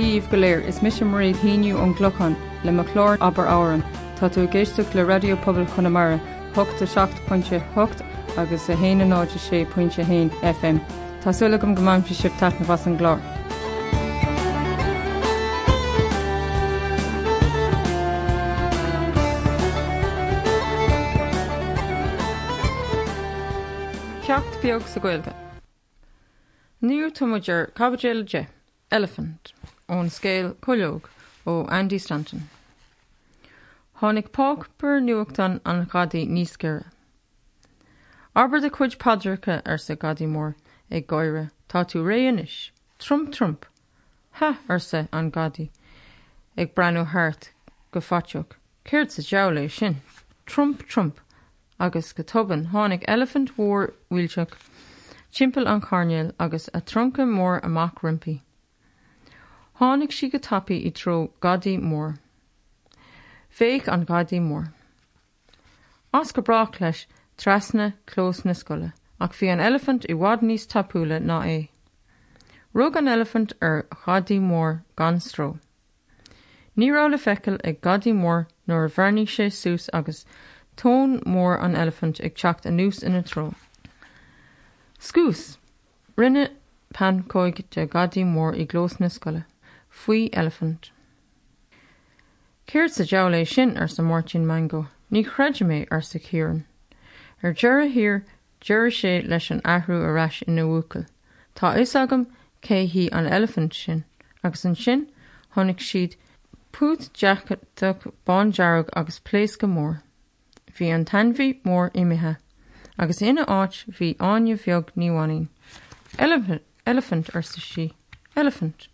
Díomh goléir is mis marí híniu an gglochan le malór aber áan, Tá tú géisteach le radiopobal chunamara, 8 6.8 agus a héana náide sé pointinte hain FM. Tásúla gom gomáim fi sib tana was an glár. Ceacht beag sa ghilge. Níor tuidir cabéile de, Elephant, ón scéal choileog ó Andy Stanton. Honnig pák bur nuachtan an gadaí níos cure. Aber de chuid padracha ar sa gadí mór ag gáire tá tú réanis, Trump Trump, ha ar sa an gadí, ag breú hart go fatteach, céirt sa deala sin, Trump Trump, agus go tuban tháinig elephant mhór bhilteach, timppel an carneal agus a trunca mór amach rimpi. Tháinig si go tapaí i tro gadí mór. féic an gadí mór. As go brach leis trasna clós na scoile, ach bhí an elephant i bhád níos tapúla ná é. Rug an elephant ar chadí mór gan stró. Nírá le feiceil ag gadí mór nuair a bharní sé sús agus tón mór an elephant ag techt a nús ina tro. Scús, rinne pan cóig de gadí mór i glós na scoile, faoi elephant. Céir sa deala sin ar sa mórtin mango, ní chreidir mé ar sa chéan. Ar dura hir dura sé leis an ahrú aráis ina bhúcail. Tá is agam cé hí an elephant sin, agus an sin tháinig siad pút deachach bandearag agus pléis go mór. Bhí an tanmhí mór imithe, agus ina áit bhí aine bheog níháin. Elephant, elephant ar sa si, elephant.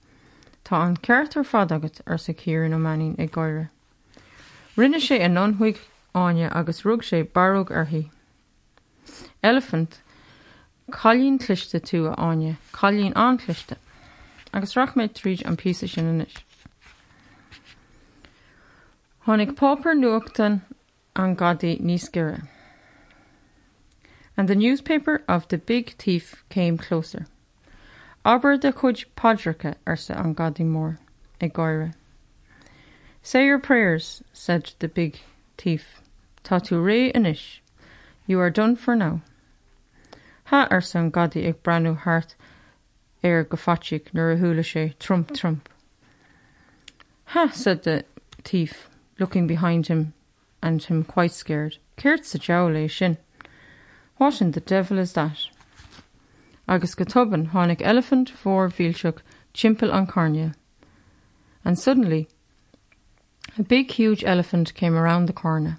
Tá an ceart ar fad agat ar sa cían ó manin ag gáire. Rinne sé an nonhuiig áine agus rug sé barúg arthaí. Elephant chalín cliste tú a áine, chalín anclichte, agus rach méid tríd an pí sin inis. Honnig pauper nuachtan an gadi níoscire. And the newspaper of the big thief came closer. Aber de chud padracha ar sa an gadi mór, ag. Say your prayers, said the big thief. Tá tú ré inis. You are done for now. Ha ar san gadi ag breú hart ar go fatig nuair a thula sé trump trump. Ha, said the thief, looking behind him and him quite scared. Ceirt sa jowl sin. What in the devil is that? Agus go tuban tháinig elephant fór bhíseach chimpel an carnia. And suddenly, a big huge elephant came around the corner,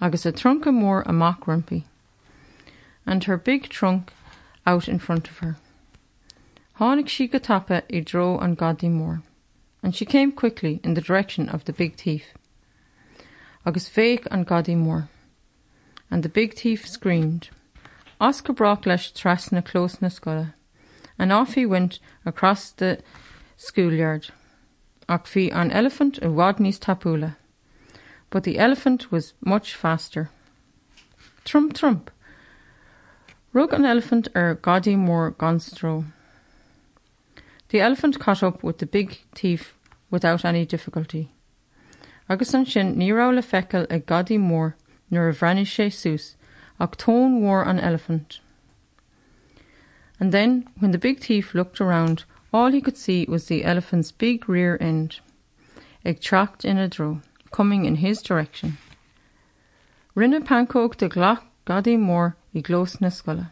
agus a trunk of mór amach rumpy, and her big trunk out in front of her. Tháinig si go tapa i dro an gadí mór, and she came quickly in the direction of the big thief. Agus féic an gadí mór, and the big thief screamed. Oscar brach leis tras na close na off he went across the schoolyard. Ach bhí an elephant a bhád níos tapúla. But the elephant was much faster. Trump trump. Rug an elephant er gadi mór ganstro. The elephant caught up with the big thief without any difficulty. Agus an nírá le fecail ag gadi mór nuair a bhreine sé tón wore an elephant. And then, when the big thief looked around, all he could see was the elephant's big rear end, ag tracht in a draw, coming in his direction. Rinne pancake de glach gadi mór i glós na.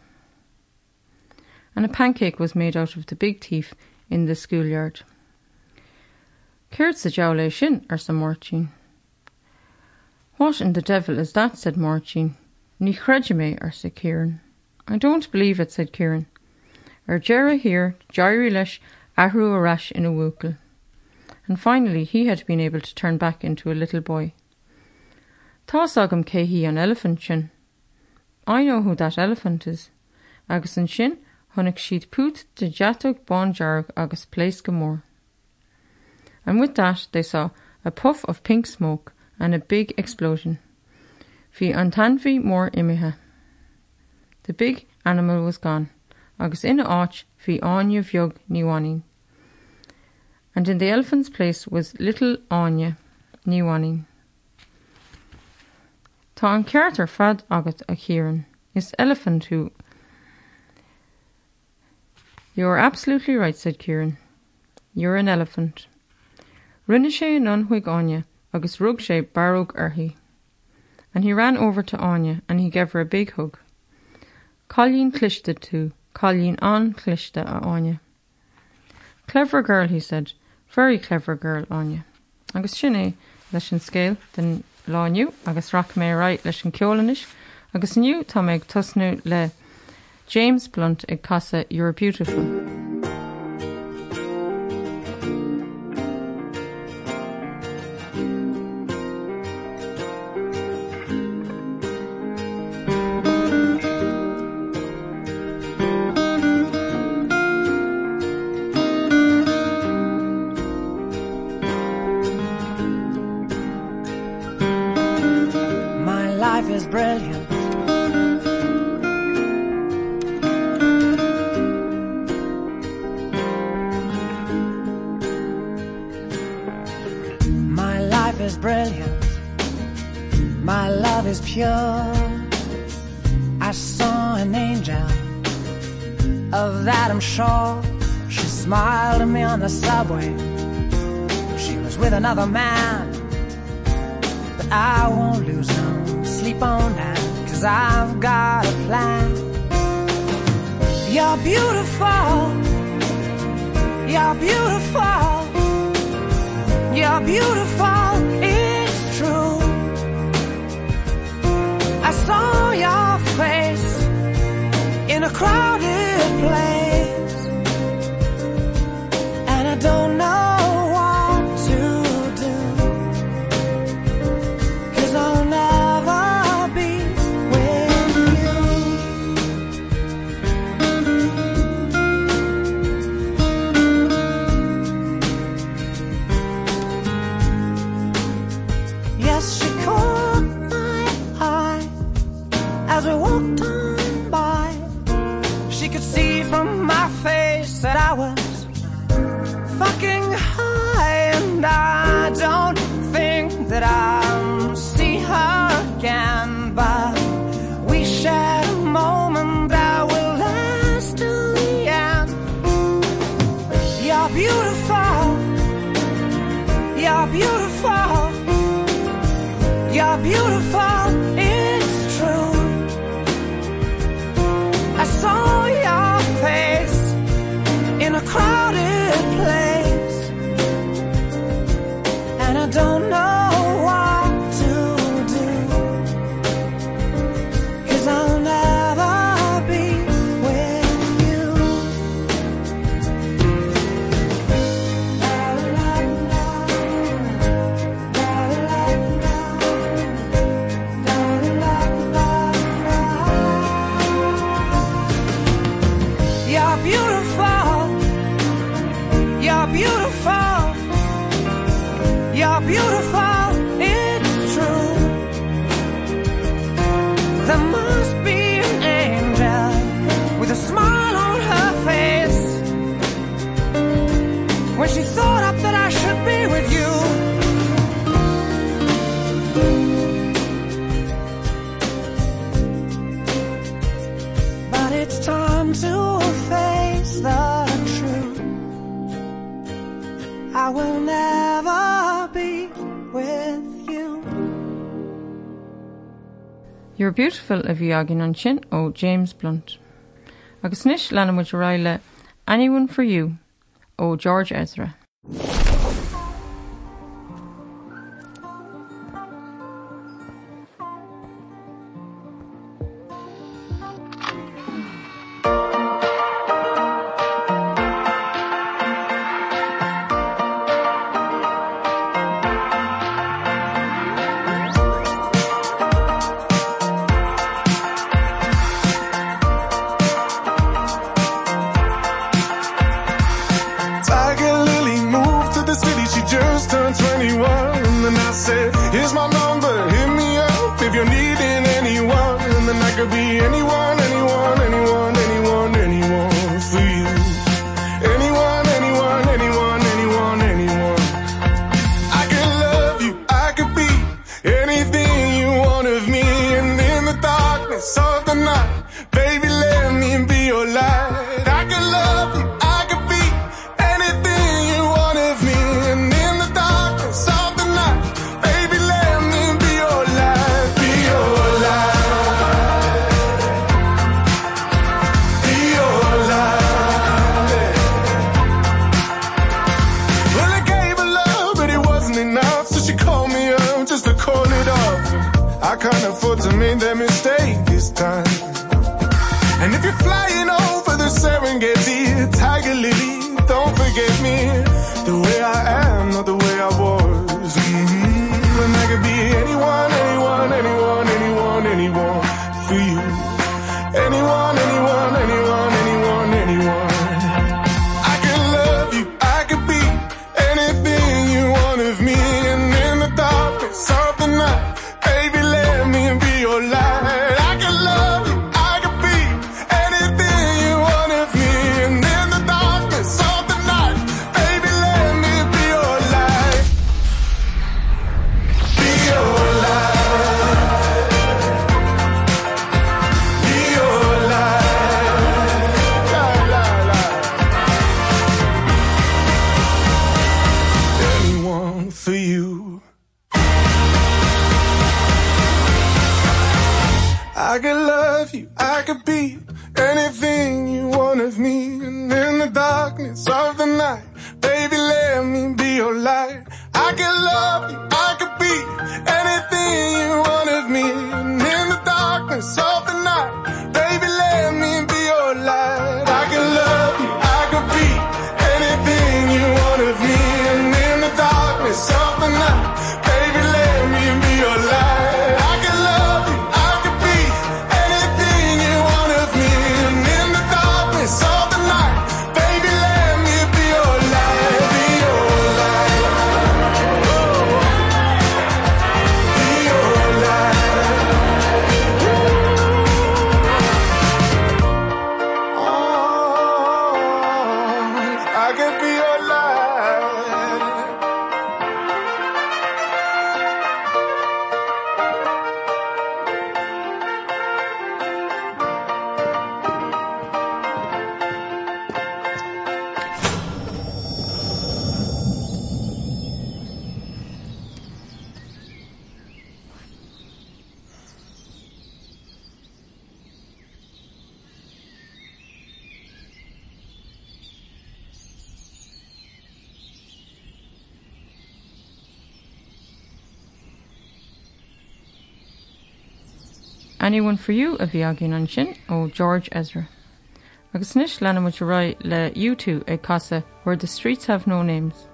And a pancake was made out of the big thief in the schoolyard. Ceirt sa jowl sin ar sa. What in the devil is that? said Martin. Ní chreide eh, mé ar sa Kieran. I don't believe it, said Kieran. Ar Jera here, Jairi leis ahrú a rash in a wúkel. And finally he had been able to turn back into a little boy. Tá agam cé hí an elephant sin. I know who that elephant is. Agus an sin honnig siad pút de jatog bonjarg agus place gomór. And with that they saw a puff of pink smoke and a big explosion. Bhí an tanmhí mór imithe. The big animal was gone, agus ina áit hí aine bheog níháin. and in the elephant's place was little Anya, níhanin. Tá an ceartar fad agat a chéan, is elephant who. You're absolutely right, said Kieran. You're an elephant. Rinne sé an anhuig Anya, agus rug sé barog arhi. And he ran over to Anya and he gave her a big hug. Colleen clishte tú, Colleen an clishte a Anya. Clever girl, he said. Very clever girl, Anya. Agus sinné leis an scéil den lániu agus rach mé right leis an ceolanis, agus nniu tá méid tosnú le James Blunt ag casa You're Beautiful. I won't lose no sleep on that, cause I've got a plan. You're beautiful. You're beautiful. You're beautiful. It's true. I saw your face in a crowded place. Beautiful a bhí agin an sin ó James Blunt. Agus níis lena raile Anyone for You ó George Ezra. I could love you. I could be anything you want of me. And in the darkness of the night baby let me be your light. I could love you. I could be anything you want of me. And in the darkness of the night one for you a bhí agén an sin ó George Ezra. Agus níis lena mu roi le U2 ag casa where the streets have no names.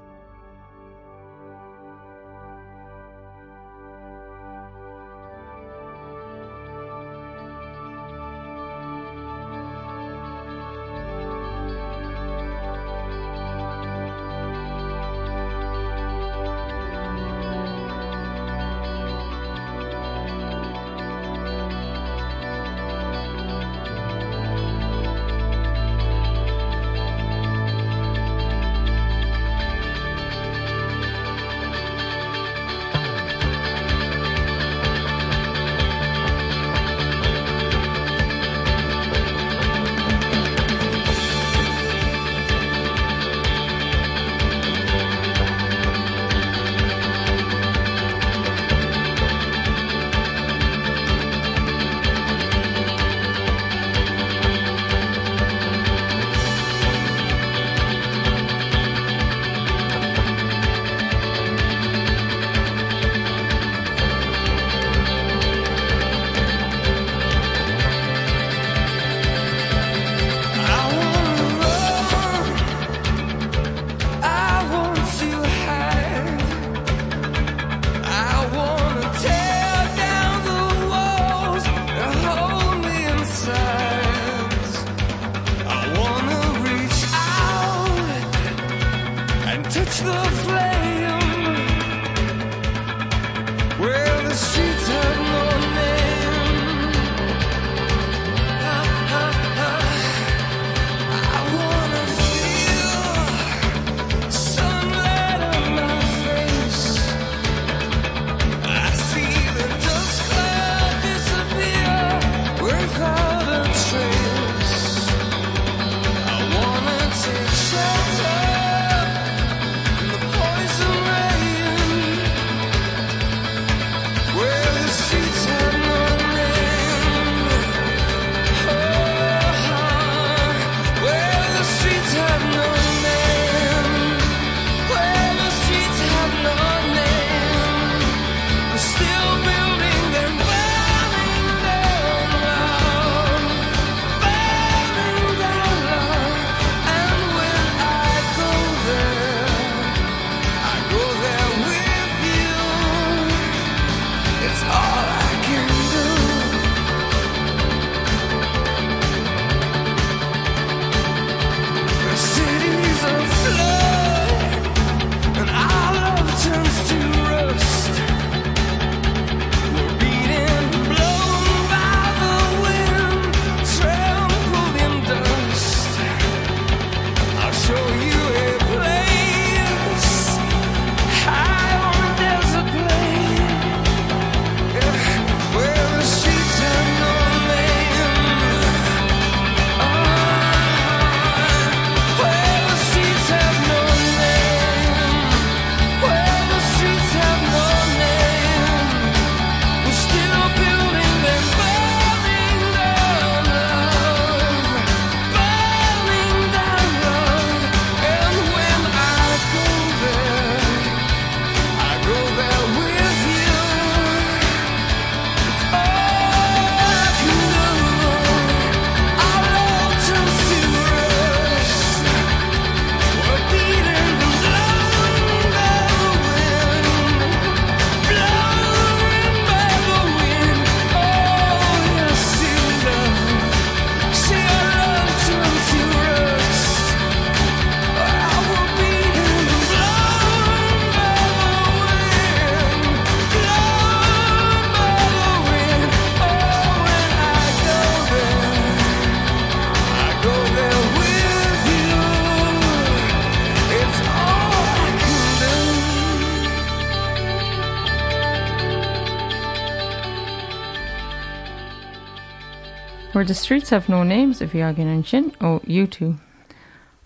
the streets have no names if you oh, agin an sin ó you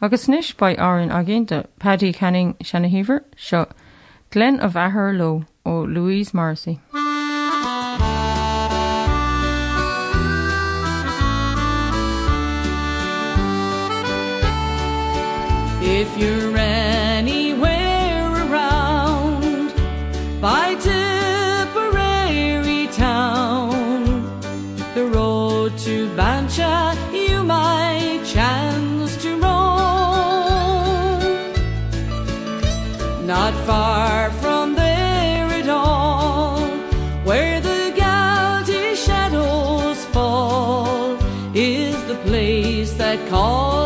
Agus níis ba áan agénta Paddy Canning Shanahíver seo Glen of Aherlow ó Louise Morrissey. If you far from there at all where the gouty shadows fall is the place that calls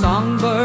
songbird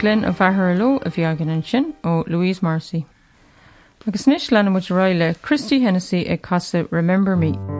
Glenn a bhethir of a bhí agan or sin ó Louise Morrissey. Agus níis lena mu roiile Christy Hennessy ag casa Remember Me. Mm -hmm.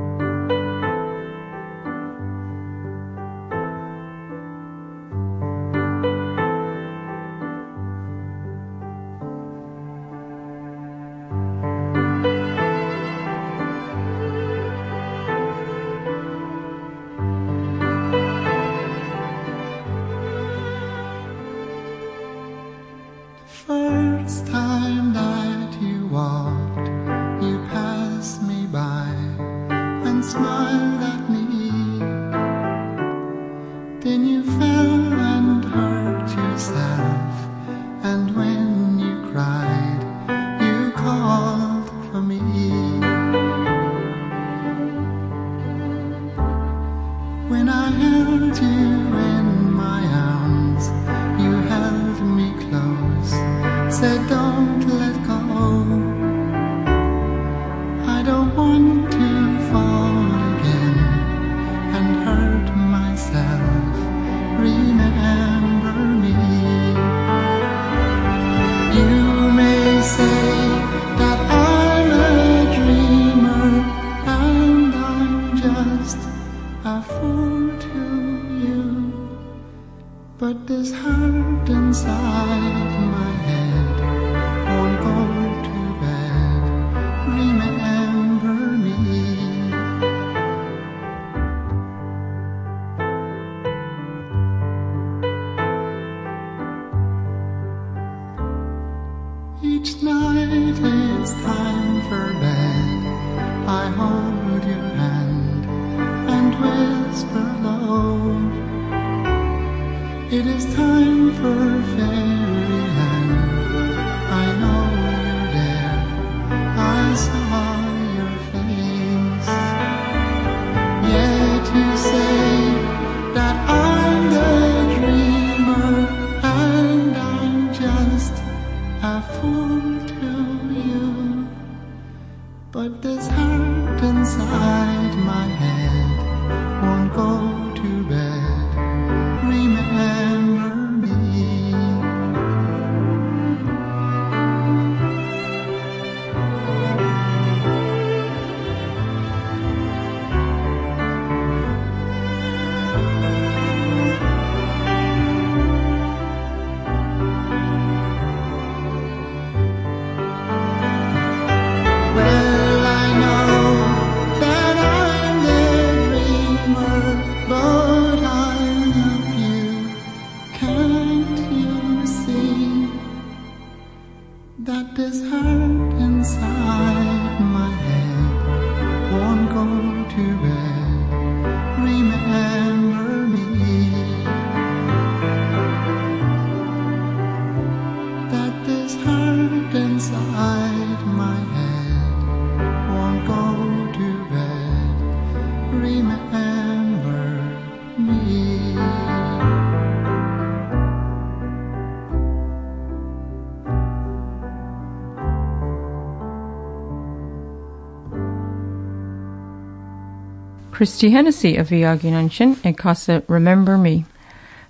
Christy Hennessy a bhí agin an ag casa Remember me.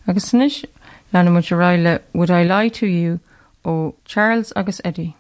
agus sanis lena mu a raile would I lie to you ó Charles agus Eddie.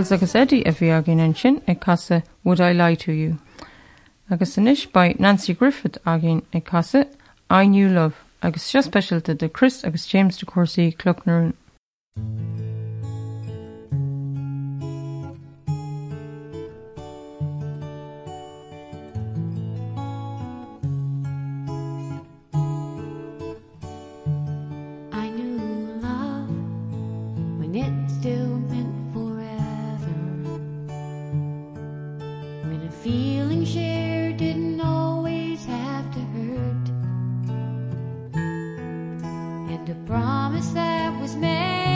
Charles agus Eddie a bhí agin gin an sin ag casa Would I lie to you. Agus inis ba Nanci Griffith agin ag casa I knew love agus se specialte de Chris agus James de Corsaí clocknarún. Mm -hmm. and didn't always have to hurt. And a promise that was made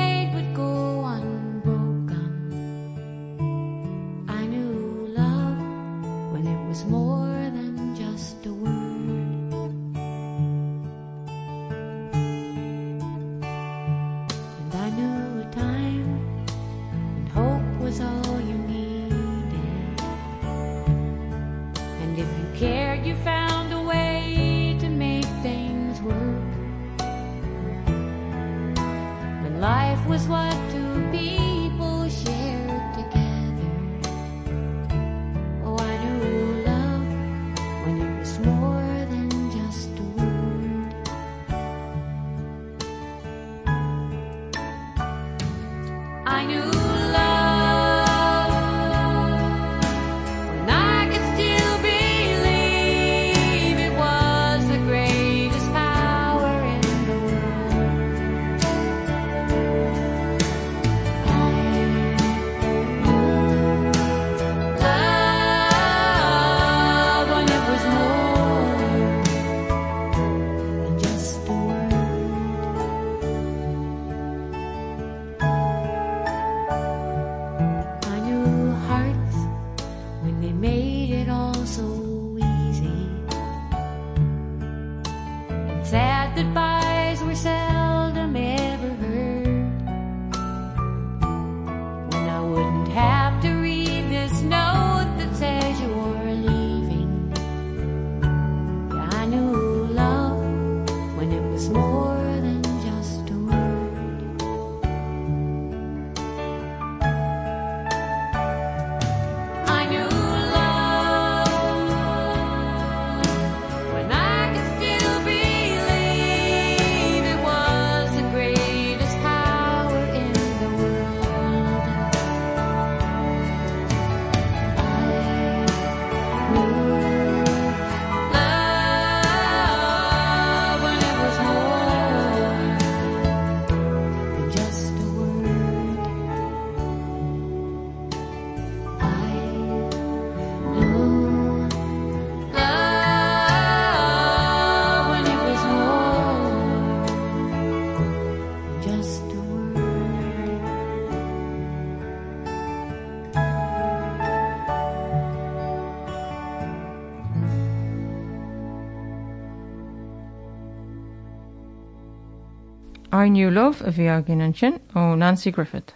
Our New Love a bhí aginan sin ó Nanci Griffith.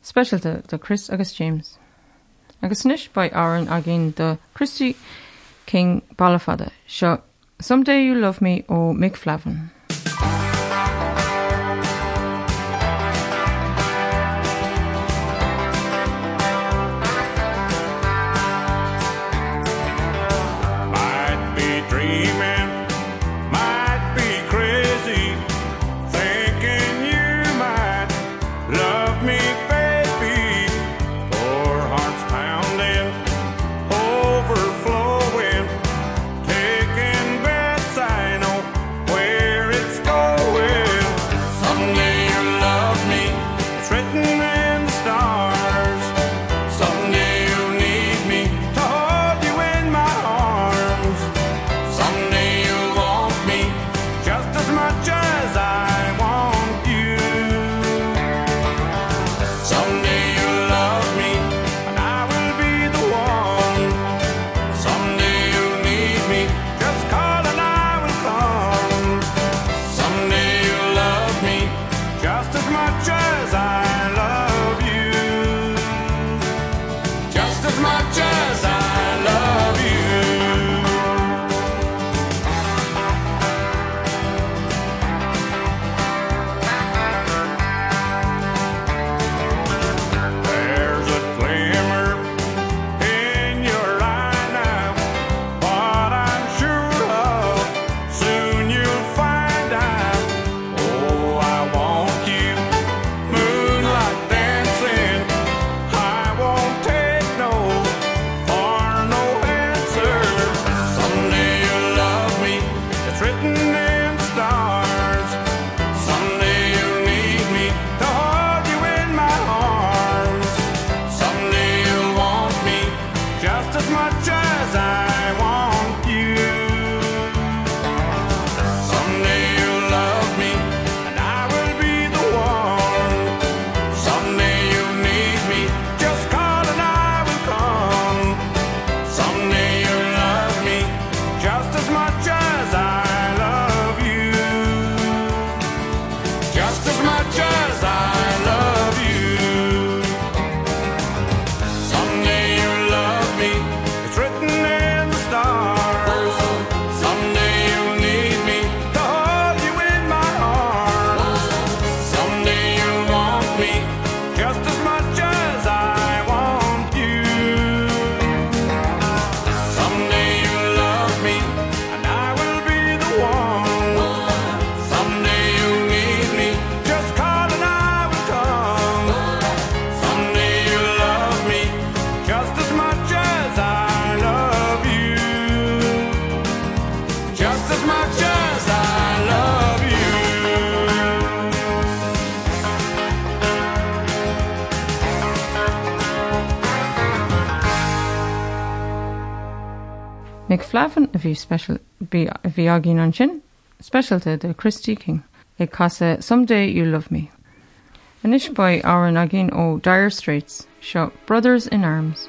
Specialte the Chris agus James. Agus níis ba áan a gin Christy King Balafada seo Someday you love me ó Mick Flavin. Mick Flavin of a bhí special bhí the an sin, specialte de Christie King ag casa Someday you love me. An isisbáid á an agén ó Dire Straits seo Brothers in Arms.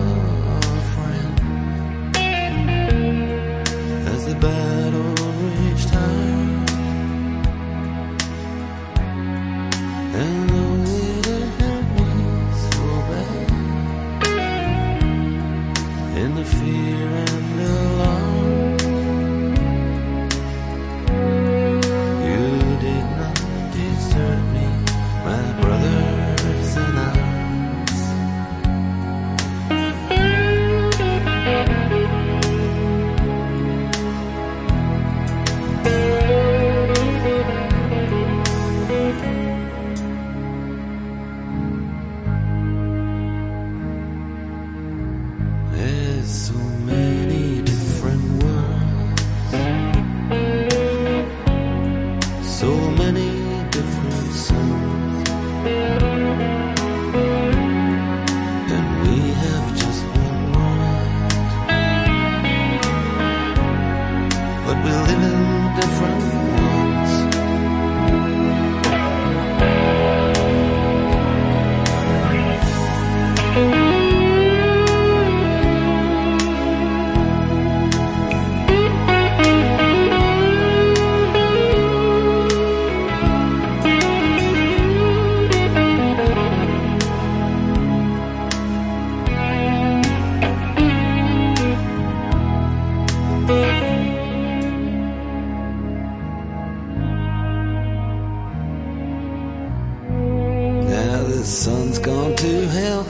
the sun's gone to hell.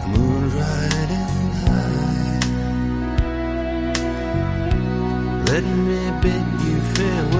The moon riding high. Let me bid you farewell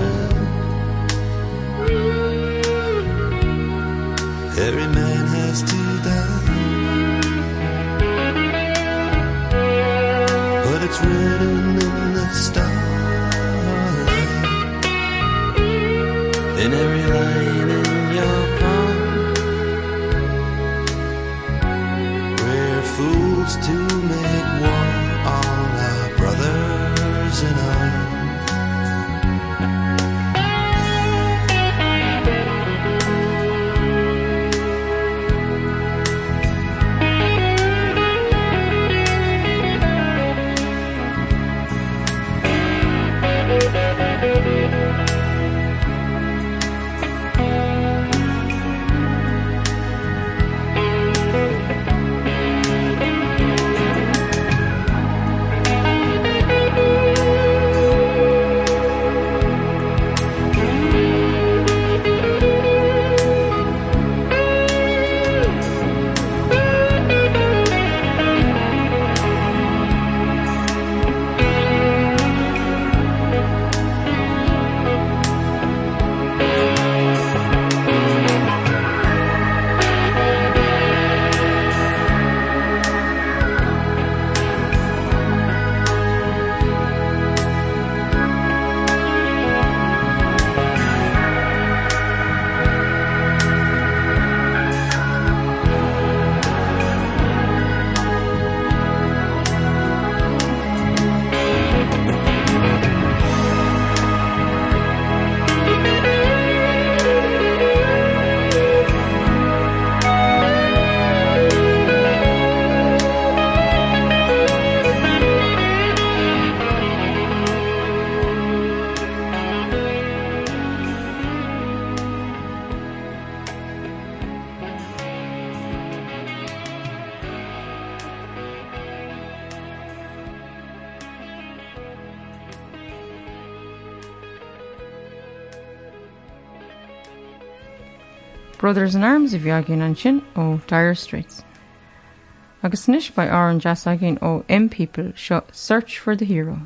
Brothers in Arms if you're an sin ó Dire Straits. Agus níis ba á an jazz agén People seo Search for the Hero.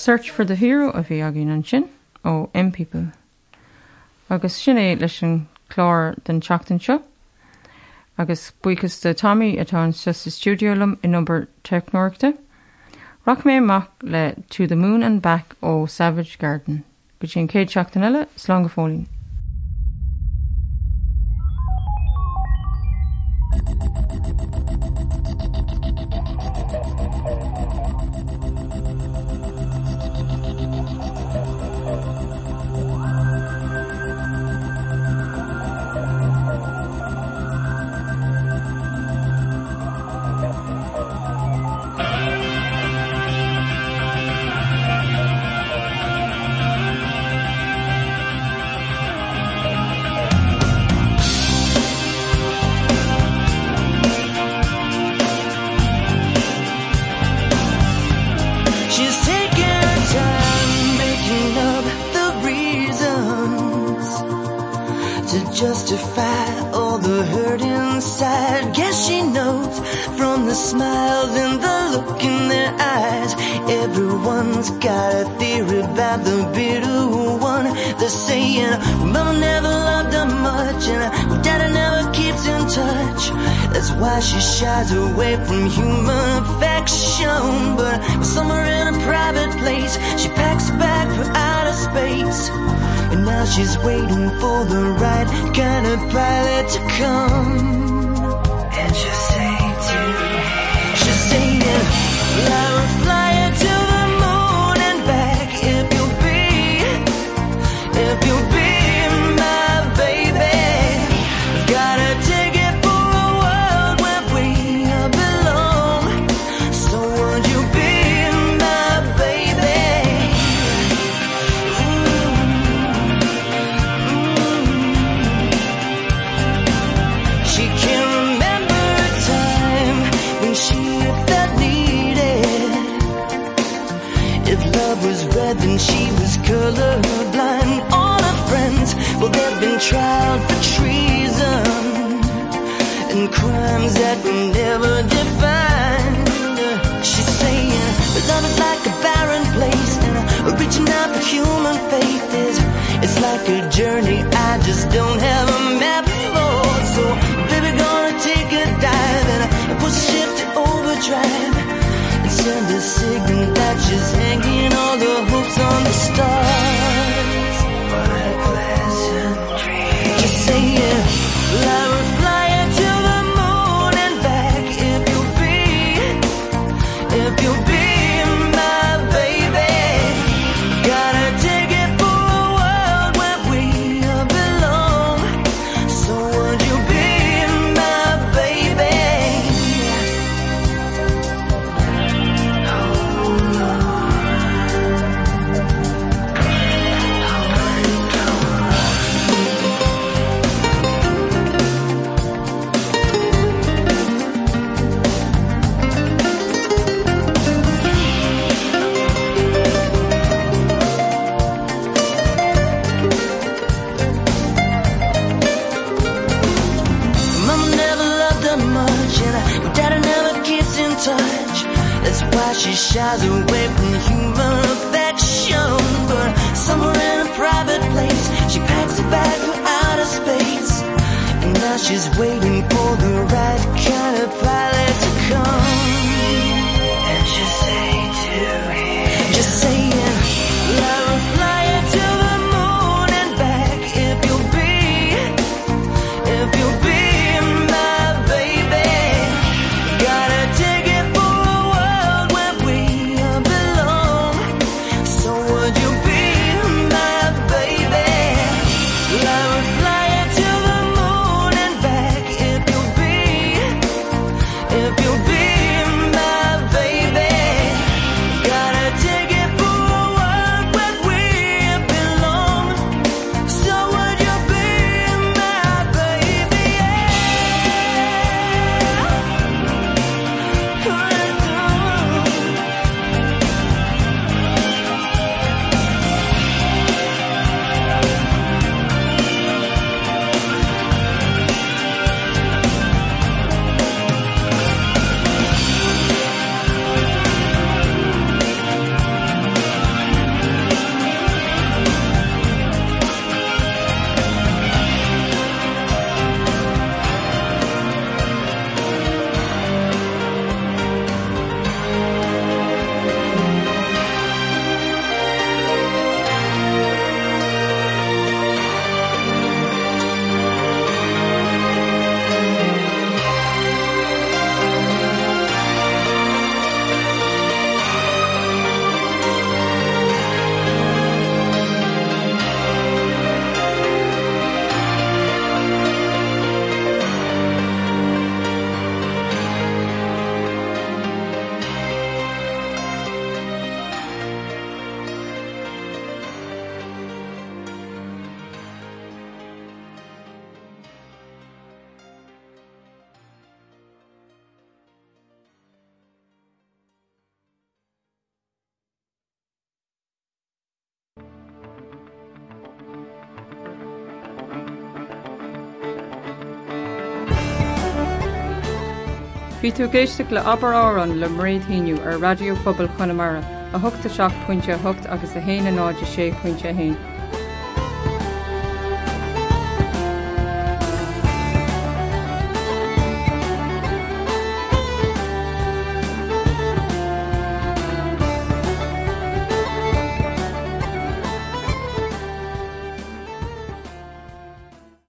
Search for the Hero a bhí agin an sin ó M People. Agus sin é leis an chlár den teachtain agus buchas de Tommy atá an sus studiolum in number technoirta. Rock mé amach le To the Moon and Back ó Savage Garden, go sin céad seachtain eile slán go fólín. Saying, Mama never loved her much, and Daddy never keeps in touch. That's why she shies away from human affection. But somewhere in a private place, she packs bag for outer space. And now she's waiting for the right kind of pilot to come. And she'll say to She's saying, fly colorblind. All friends, well, they've been tried for treason and crimes that were never defined. She's saying, love is like a barren place, and reaching out for human faith is it's like a journey I just don't have a map for. So, baby, gonna take a dive and overdrive send a signal that she's hanging all the hopes on the stars. What a pleasant dream. Just saying, fly with why Bhí tú géiste le aber árán le mréadthíú ar radiofobal Conamara a thugta seach pointinte hocht agus a héana náide sé pointinte héin.